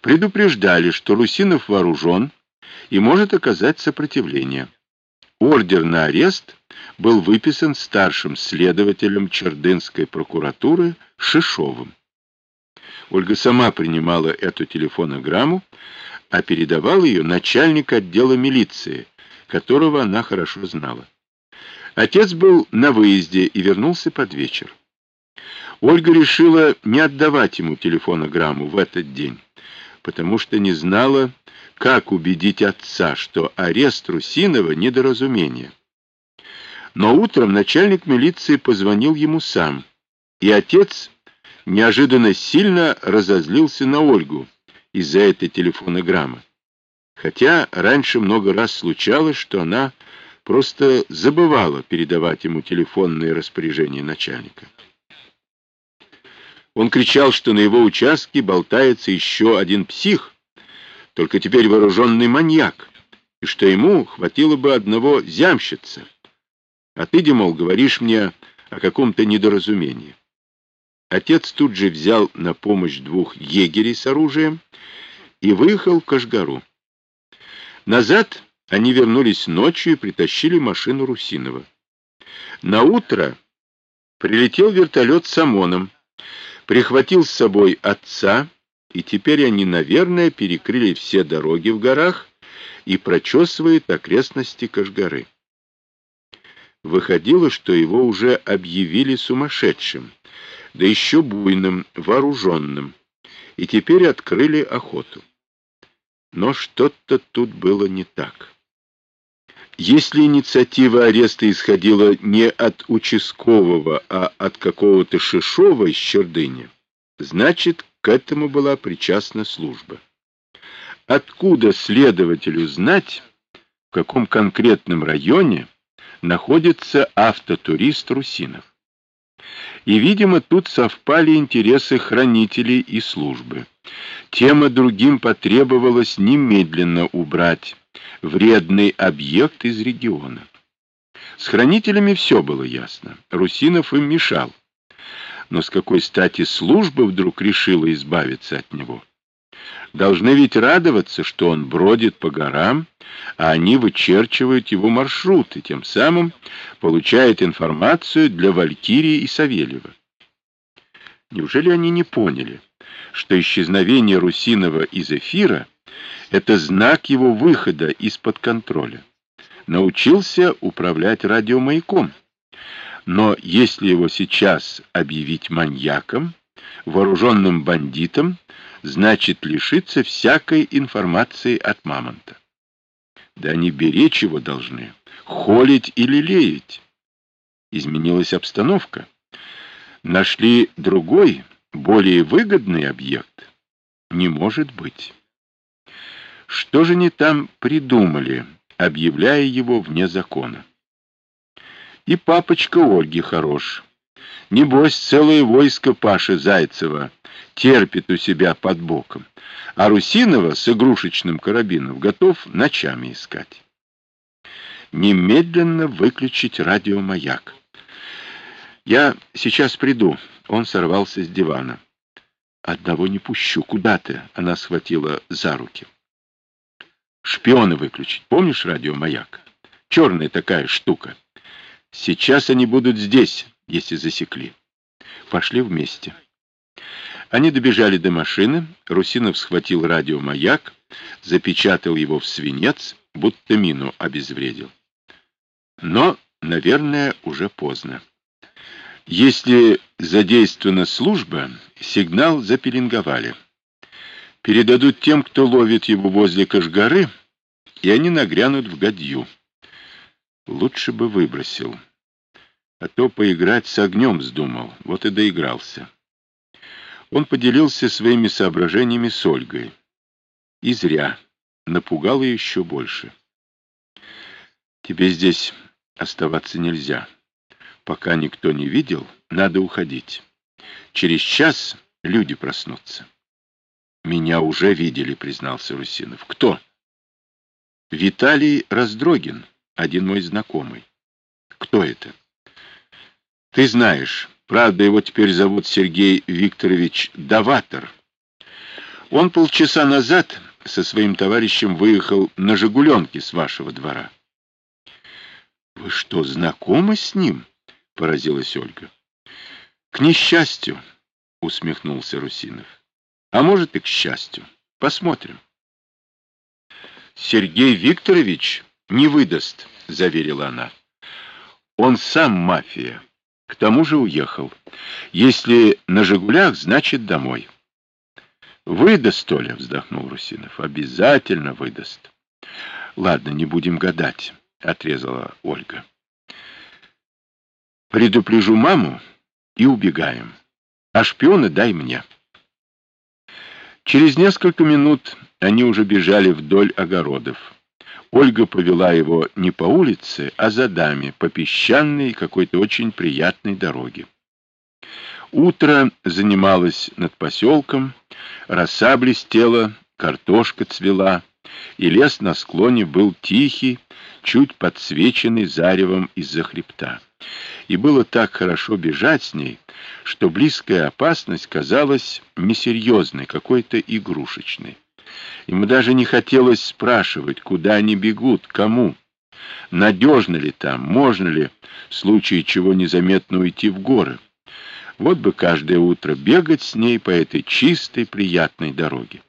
предупреждали, что Русинов вооружен и может оказать сопротивление. Ордер на арест был выписан старшим следователем Чердынской прокуратуры Шишовым. Ольга сама принимала эту телефонограмму, а передавал ее начальник отдела милиции, которого она хорошо знала. Отец был на выезде и вернулся под вечер. Ольга решила не отдавать ему телефонограмму в этот день, потому что не знала, как убедить отца, что арест Русинова — недоразумение. Но утром начальник милиции позвонил ему сам, и отец неожиданно сильно разозлился на Ольгу из-за этой телефонограммы. Хотя раньше много раз случалось, что она просто забывала передавать ему телефонные распоряжения начальника. Он кричал, что на его участке болтается еще один псих, только теперь вооруженный маньяк, и что ему хватило бы одного зямщица. А ты, Димол, говоришь мне о каком-то недоразумении. Отец тут же взял на помощь двух егерей с оружием и выехал в Кашгару. Назад они вернулись ночью и притащили машину Русинова. На утро прилетел вертолет с ОМОНом, прихватил с собой отца, и теперь они, наверное, перекрыли все дороги в горах и прочесывают окрестности Кашгары. Выходило, что его уже объявили сумасшедшим, да еще буйным, вооруженным, и теперь открыли охоту. Но что-то тут было не так. Если инициатива ареста исходила не от участкового, а от какого-то Шишова из Чердыни, значит, к этому была причастна служба. Откуда следователю знать, в каком конкретном районе находится автотурист Русинов? И, видимо, тут совпали интересы хранителей и службы. Тема другим потребовалось немедленно убрать вредный объект из региона. С хранителями все было ясно. Русинов им мешал. Но с какой стати служба вдруг решила избавиться от него? Должны ведь радоваться, что он бродит по горам, а они вычерчивают его маршрут и тем самым получают информацию для Валькирии и Савельева. Неужели они не поняли, что исчезновение Русинова из эфира — это знак его выхода из-под контроля? Научился управлять радиомаяком. Но если его сейчас объявить маньяком, вооруженным бандитом, значит лишиться всякой информации от мамонта. Да они беречь его должны, холить или леять. Изменилась обстановка. Нашли другой, более выгодный объект. Не может быть. Что же они там придумали, объявляя его вне закона? И папочка Ольги хорош. Небось, целое войско Паши Зайцева терпит у себя под боком, а Русинова с игрушечным карабином готов ночами искать. Немедленно выключить радиомаяк. Я сейчас приду. Он сорвался с дивана. Одного не пущу. Куда ты? Она схватила за руки. Шпиона выключить. Помнишь радиомаяк? Черная такая штука. Сейчас они будут здесь, если засекли. Пошли вместе. Они добежали до машины, Русинов схватил радиомаяк, запечатал его в свинец, будто мину обезвредил. Но, наверное, уже поздно. Если задействована служба, сигнал запеленговали. Передадут тем, кто ловит его возле Кашгары, и они нагрянут в Гадью. Лучше бы выбросил. А то поиграть с огнем вздумал, вот и доигрался. Он поделился своими соображениями с Ольгой. И зря. Напугал ее еще больше. Тебе здесь оставаться нельзя. Пока никто не видел, надо уходить. Через час люди проснутся. Меня уже видели, признался Русинов. Кто? Виталий Раздрогин, один мой знакомый. Кто это? Ты знаешь, правда, его теперь зовут Сергей Викторович Даватор. Он полчаса назад со своим товарищем выехал на «Жигуленке» с вашего двора. — Вы что, знакомы с ним? — поразилась Ольга. — К несчастью, — усмехнулся Русинов. — А может и к счастью. Посмотрим. — Сергей Викторович не выдаст, — заверила она. — Он сам мафия. К тому же уехал. Если на «Жигулях», значит домой. Выдаст, Толя, вздохнул Русинов. Обязательно выдаст. Ладно, не будем гадать, отрезала Ольга. Предупрежу маму и убегаем. А шпиона дай мне. Через несколько минут они уже бежали вдоль огородов. Ольга повела его не по улице, а за дами, по песчаной какой-то очень приятной дороге. Утро занималось над поселком, роса блестела, картошка цвела, и лес на склоне был тихий, чуть подсвеченный заревом из-за хребта. И было так хорошо бежать с ней, что близкая опасность казалась несерьезной, какой-то игрушечной. Ему даже не хотелось спрашивать, куда они бегут, кому. Надежно ли там, можно ли, в случае чего незаметно уйти в горы. Вот бы каждое утро бегать с ней по этой чистой, приятной дороге.